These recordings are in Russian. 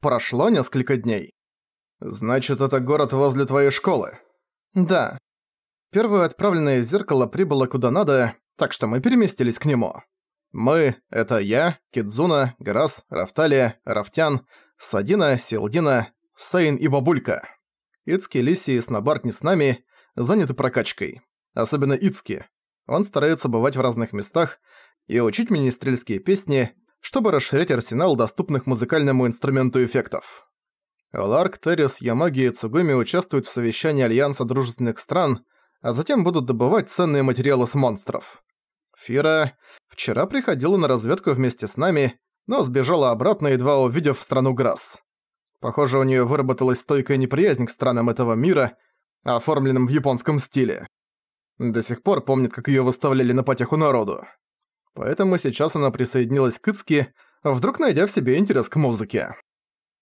Прошло несколько дней. «Значит, это город возле твоей школы?» «Да. Первое отправленное зеркало прибыло куда надо, так что мы переместились к нему. Мы — это я, Кидзуна, Гарас, Рафталия, Рафтян, Садина, Силдина, Сейн и Бабулька. Ицки, Лиси и Снобарт не с нами, заняты прокачкой. Особенно Ицки. Он старается бывать в разных местах и учить министрельские песни, чтобы расширять арсенал доступных музыкальному инструменту эффектов. Ларк, Террис, Ямаги и Цугуми участвуют в совещании Альянса дружественных стран, а затем будут добывать ценные материалы с монстров. Фира вчера приходила на разведку вместе с нами, но сбежала обратно, едва увидев страну Грасс. Похоже, у неё выработалась стойкая неприязнь к странам этого мира, оформленным в японском стиле. До сих пор помнит, как её выставляли на потеху народу. Поэтому сейчас она присоединилась к Ицке, вдруг найдя в себе интерес к музыке.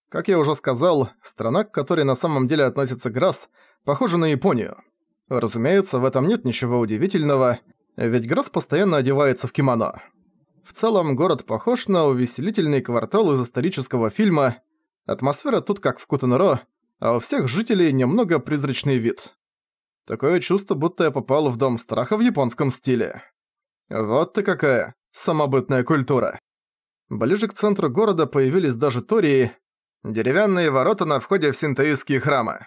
Как я уже сказал, страна, к которой на самом деле относится Грасс, похожа на Японию. Разумеется, в этом нет ничего удивительного, ведь Грасс постоянно одевается в кимоно. В целом, город похож на увеселительный квартал из исторического фильма. Атмосфера тут как в Кутенро, а у всех жителей немного призрачный вид. Такое чувство, будто я попал в дом страха в японском стиле. Вот ты какая самобытная культура. Ближе к центру города появились даже тории, деревянные ворота на входе в синтоистские храмы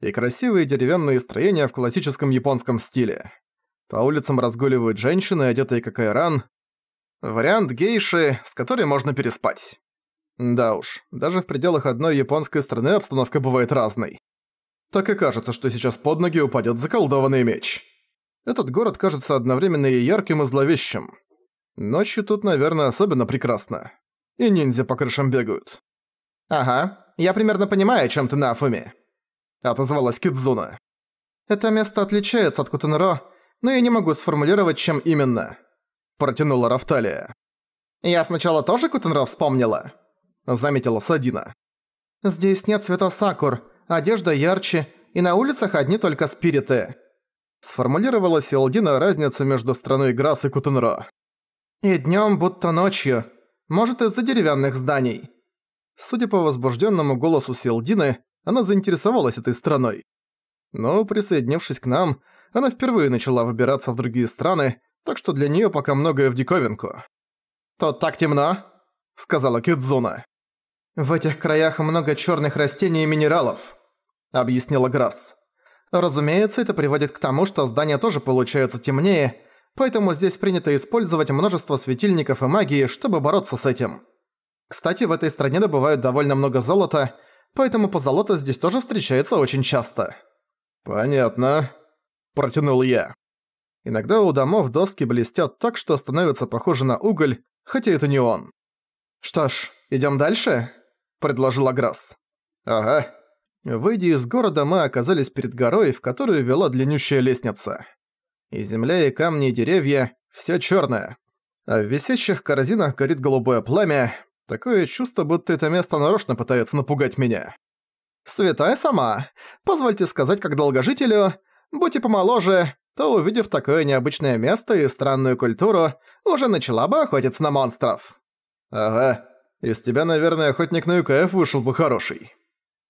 и красивые деревянные строения в классическом японском стиле. По улицам разгуливают женщины, одетые как айран. Вариант гейши, с которой можно переспать. Да уж, даже в пределах одной японской страны обстановка бывает разной. Так и кажется, что сейчас под ноги упадет заколдованный меч. Этот город кажется одновременно и ярким, и зловещим. Ночью тут, наверное, особенно прекрасно. И ниндзя по крышам бегают. «Ага, я примерно понимаю, о чем ты на Афуме», — отозвалась Кидзуна. «Это место отличается от Кутенро, но я не могу сформулировать, чем именно», — протянула Рафталия. «Я сначала тоже Кутенро вспомнила», — заметила Садина. «Здесь нет цвета сакур, одежда ярче, и на улицах одни только спириты», — сформулировала Силдина разницу между страной Грасс и Кутенро. «И днём, будто ночью, может, из-за деревянных зданий». Судя по возбужденному голосу Силдины, она заинтересовалась этой страной. Но, присоединившись к нам, она впервые начала выбираться в другие страны, так что для нее пока многое в диковинку. «Тут так темно», — сказала Кидзуна. «В этих краях много черных растений и минералов», — объяснила Грасс. «Разумеется, это приводит к тому, что здания тоже получаются темнее, поэтому здесь принято использовать множество светильников и магии, чтобы бороться с этим». Кстати, в этой стране добывают довольно много золота, поэтому позолота здесь тоже встречается очень часто». «Понятно», – протянул я. Иногда у домов доски блестят так, что становятся похожи на уголь, хотя это не он. «Что ж, идём дальше?» – предложил Аграсс. «Ага». Выйдя из города, мы оказались перед горой, в которую вела длиннющая лестница. И земля, и камни, и деревья – всё чёрное. А в висящих корзинах горит голубое пламя, Такое чувство, будто это место нарочно пытается напугать меня. «Святая сама, позвольте сказать как долгожителю, будь и помоложе, то, увидев такое необычное место и странную культуру, уже начала бы охотиться на монстров». «Ага, из тебя, наверное, охотник на ЮКФ вышел бы хороший».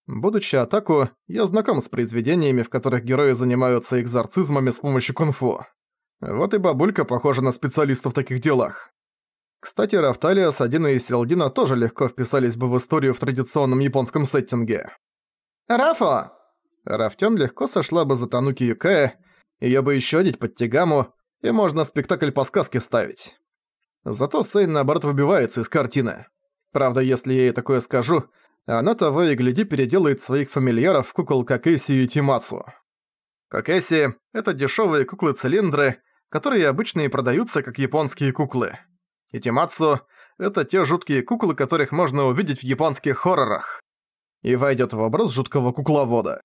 Будучи атаку, я знаком с произведениями, в которых герои занимаются экзорцизмами с помощью кунг-фу. Вот и бабулька похожа на специалиста в таких делах. Кстати, Рафталия, Садина и Селдина тоже легко вписались бы в историю в традиционном японском сеттинге. «Рафо!» Рафтён легко сошла бы за Тануки Юкая, её бы ещё одеть под Тигаму, и можно спектакль по сказке ставить. Зато Сейн наоборот выбивается из картины. Правда, если я ей такое скажу, она того и гляди переделает своих фамильяров в кукол Какэси и Тимацу. Какэси — это дешёвые куклы-цилиндры, которые обычно и продаются как японские куклы и Тимацу — это те жуткие куклы, которых можно увидеть в японских хоррорах. И войдет в образ жуткого кукловода.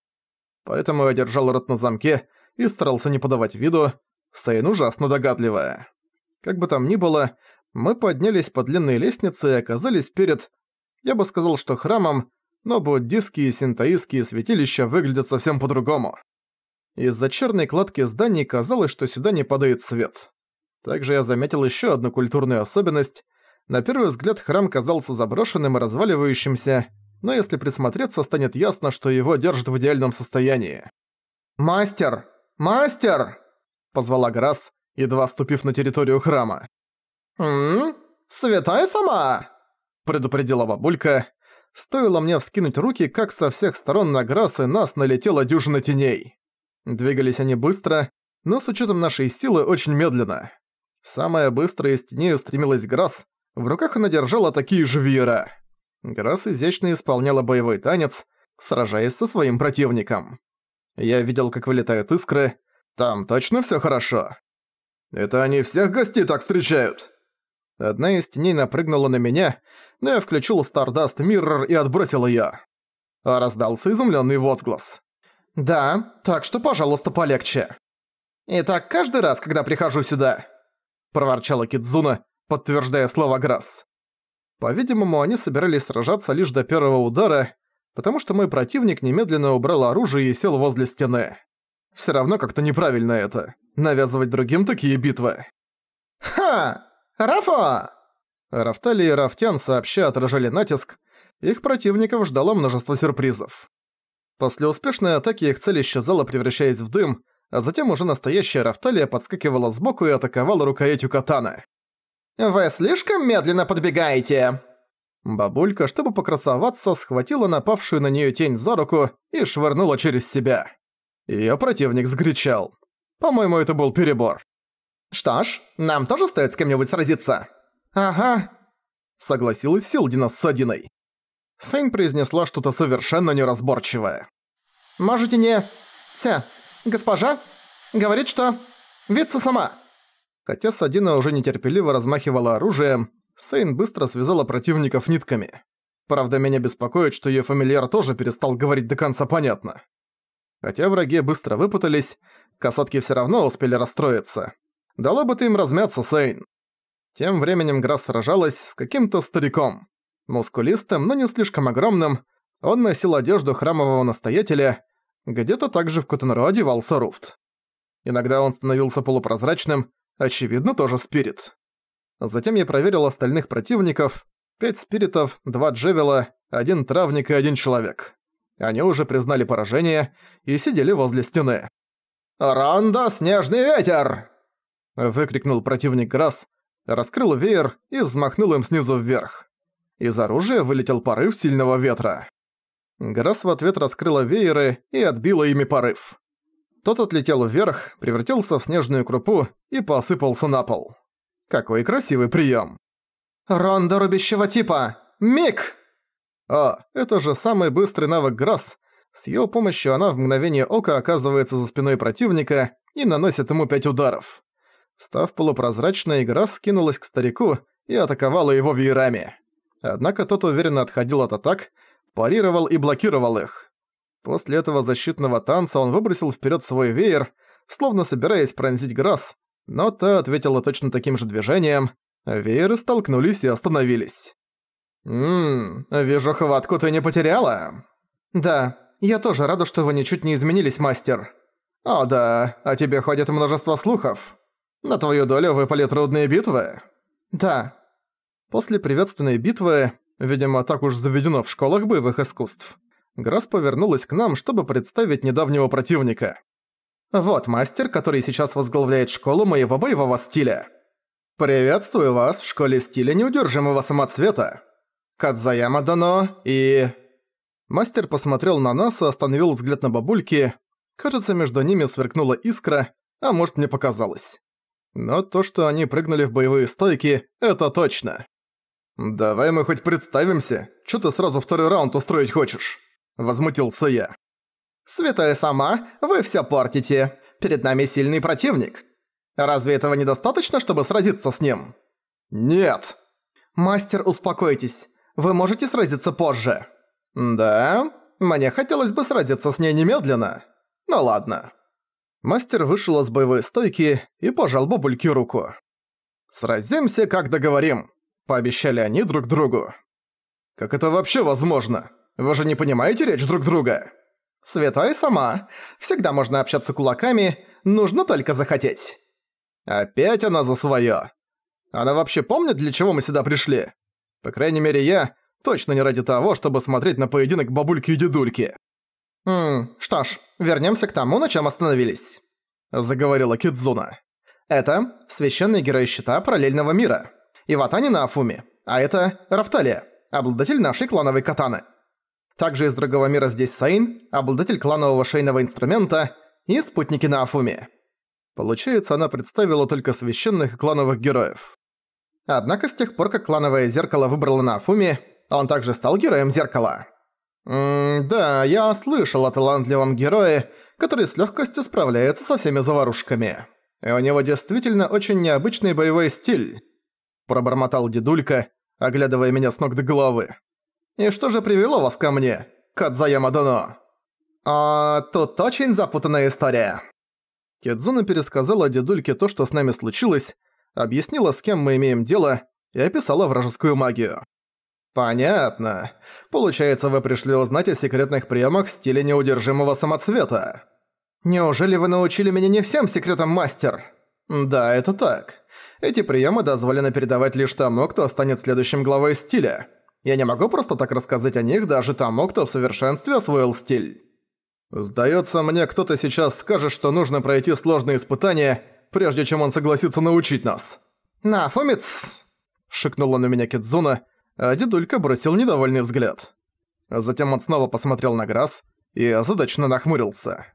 Поэтому я держал рот на замке и старался не подавать виду, Сейн ужасно догадливая. Как бы там ни было, мы поднялись по длинной лестнице и оказались перед... Я бы сказал, что храмом, но буддистские и синтоистские святилища выглядят совсем по-другому. Из-за черной кладки зданий казалось, что сюда не падает свет. Также я заметил еще одну культурную особенность. На первый взгляд храм казался заброшенным и разваливающимся, но если присмотреться, станет ясно, что его держат в идеальном состоянии. «Мастер! Мастер!» – позвала Грасс, едва ступив на территорию храма. «М? Святая сама!» – предупредила бабулька. Стоило мне вскинуть руки, как со всех сторон на Грасс и нас налетела дюжина теней. Двигались они быстро, но с учетом нашей силы очень медленно. Самая быстрая из теней устремилась Грасс, в руках она держала такие же веера. Грасс изящно исполняла боевой танец, сражаясь со своим противником. Я видел, как вылетают искры. Там точно всё хорошо. Это они всех гостей так встречают? Одна из теней напрыгнула на меня, но я включил Stardust Mirror и отбросил её. А раздался изумлённый возглас. «Да, так что, пожалуйста, полегче». «И так каждый раз, когда прихожу сюда?» проворчала Кидзуна, подтверждая слова Грасс. По-видимому, они собирались сражаться лишь до первого удара, потому что мой противник немедленно убрал оружие и сел возле стены. Всё равно как-то неправильно это — навязывать другим такие битвы. «Ха! Рафа!» Рафтали и Рафтян сообща отражали натиск, их противников ждало множество сюрпризов. После успешной атаки их цель исчезала, превращаясь в дым, а затем уже настоящая Рафталия подскакивала сбоку и атаковала рукоятью катаны. «Вы слишком медленно подбегаете!» Бабулька, чтобы покрасоваться, схватила напавшую на неё тень за руку и швырнула через себя. Её противник сгречал. По-моему, это был перебор. «Что ж, нам тоже стоит с кем-нибудь сразиться?» «Ага», — согласилась Силдина с Садиной. Сейн произнесла что-то совершенно неразборчивое. «Можете не... Ся, госпожа, говорит, что... Вица сама». Хотя Садина уже нетерпеливо размахивала оружием, Сейн быстро связала противников нитками. Правда, меня беспокоит, что её фамильяр тоже перестал говорить до конца понятно. Хотя враги быстро выпутались, касатки всё равно успели расстроиться. Дало бы ты им размяться, Сейн. Тем временем Грасс сражалась с каким-то стариком. Мускулистым, но не слишком огромным, он носил одежду храмового настоятеля, где-то также в Кутенро одевался Руфт. Иногда он становился полупрозрачным, очевидно, тоже спирит. Затем я проверил остальных противников. Пять спиритов, два джевела, один травник и один человек. Они уже признали поражение и сидели возле стены. «Ронда, снежный ветер!» Выкрикнул противник раз, раскрыл веер и взмахнул им снизу вверх. Из оружия вылетел порыв сильного ветра. Грасс в ответ раскрыла вееры и отбила ими порыв. Тот отлетел вверх, превратился в снежную крупу и посыпался на пол. Какой красивый прием! «Ронда рубящего типа! Миг!» А, это же самый быстрый навык Грасс. С его помощью она в мгновение ока оказывается за спиной противника и наносит ему пять ударов. Став полупрозрачной, Грасс скинулась к старику и атаковала его веерами. Однако тот уверенно отходил от атак, парировал и блокировал их. После этого защитного танца он выбросил вперед свой веер, словно собираясь пронзить Грасс, но та ответила точно таким же движением. Вееры столкнулись и остановились. «Ммм, вижу, хватку ты не потеряла?» «Да, я тоже рада, что вы ничуть не изменились, мастер». «О да, о тебе ходит множество слухов. На твою долю выпали трудные битвы?» «Да». После приветственной битвы Видимо, так уж заведено в школах боевых искусств. Грасс повернулась к нам, чтобы представить недавнего противника. «Вот мастер, который сейчас возглавляет школу моего боевого стиля. Приветствую вас в школе стиля неудержимого самоцвета. Кадзаяма Дано и...» Мастер посмотрел на нас и остановил взгляд на бабульки. Кажется, между ними сверкнула искра, а может мне показалось. Но то, что они прыгнули в боевые стойки, это точно. «Давай мы хоть представимся. Чё ты сразу второй раунд устроить хочешь?» Возмутился я. «Святая сама, вы всё портите. Перед нами сильный противник. Разве этого недостаточно, чтобы сразиться с ним?» «Нет!» «Мастер, успокойтесь. Вы можете сразиться позже». «Да? Мне хотелось бы сразиться с ней немедленно. Ну ладно». Мастер вышел из боевой стойки и пожал бабульке руку. «Сразимся, как договорим» пообещали они друг другу. «Как это вообще возможно? Вы же не понимаете речь друг друга?» «Святой сама. Всегда можно общаться кулаками, нужно только захотеть». «Опять она за своё. Она вообще помнит, для чего мы сюда пришли? По крайней мере, я, Точно не ради того, чтобы смотреть на поединок бабульки и дедульки. «Ммм, что ж, вернемся к тому, на чем остановились», — заговорила Кидзуна. «Это священный герой щита параллельного мира. Иватани на Афуме. А это Рафталия, обладатель нашей клановой катаны. Также из другого мира здесь Сейн, обладатель кланового шейного инструмента, и спутники на Афуме. Получается, она представила только священных и клановых героев. Однако с тех пор, как клановое зеркало выбрало на Афуме, он также стал героем зеркала. Да, я слышал о талантливом герое, который с легкостью справляется со всеми заварушками. И у него действительно очень необычный боевой стиль. Пробормотал дедулька, оглядывая меня с ног до головы. «И что же привело вас ко мне, Кадзаяма Доно?» «А тут очень запутанная история». Кедзуна пересказала дедульке то, что с нами случилось, объяснила, с кем мы имеем дело, и описала вражескую магию. «Понятно. Получается, вы пришли узнать о секретных приемах в стиле неудержимого самоцвета. Неужели вы научили меня не всем секретам, мастер?» «Да, это так. Эти приемы дозволены передавать лишь тому, кто станет следующим главой стиля. Я не могу просто так рассказать о них даже тому, кто в совершенстве освоил стиль. Сдается мне, кто-то сейчас скажет, что нужно пройти сложные испытания, прежде чем он согласится научить нас. «На, Фумиц!» – шикнула на меня Кидзуна, а дедулька бросил недовольный взгляд. Затем он снова посмотрел на Грасс и озадаченно нахмурился.